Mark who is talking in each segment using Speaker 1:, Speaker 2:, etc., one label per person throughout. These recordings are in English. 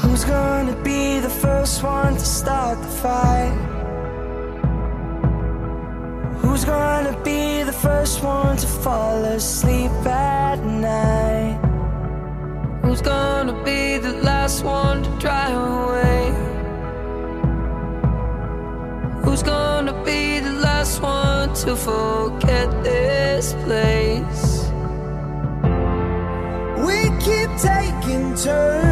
Speaker 1: Who's gonna be the first one to start the fight? Who's gonna be the first one to fall asleep at night?
Speaker 2: Who's gonna be the last one to drive away? Who's gonna be the last one to forget this place?
Speaker 1: We keep taking turns.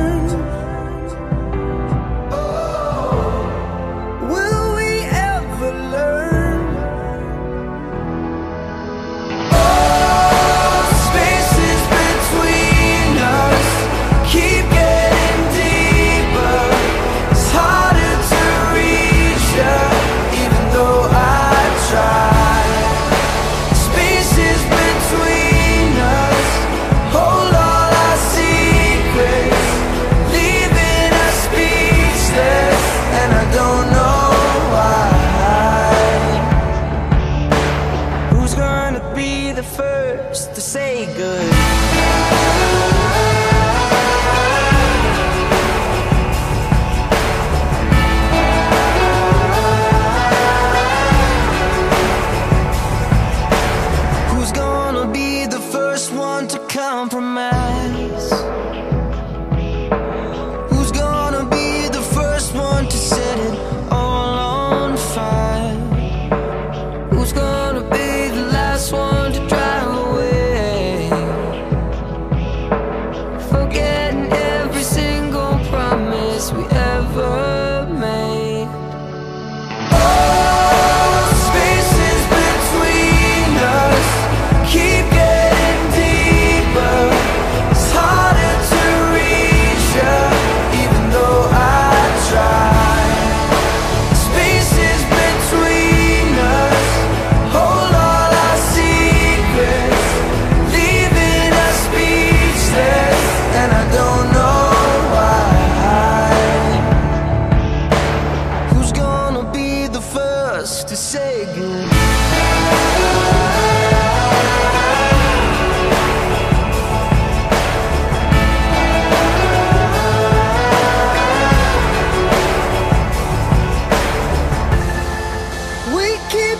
Speaker 1: us to say goodbye.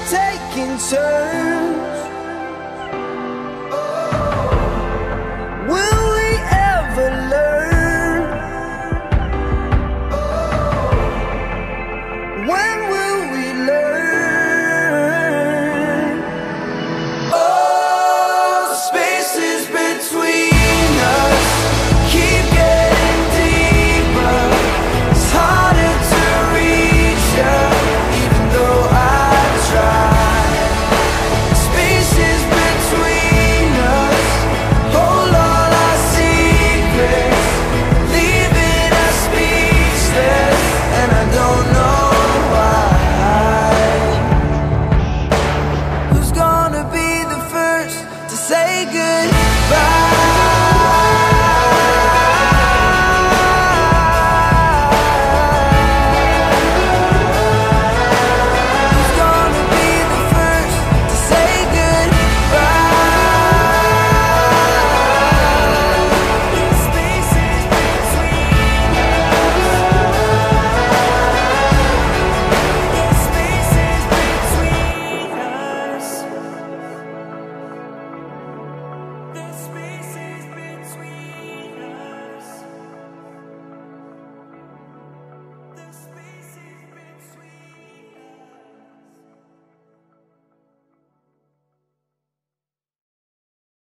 Speaker 1: taking turns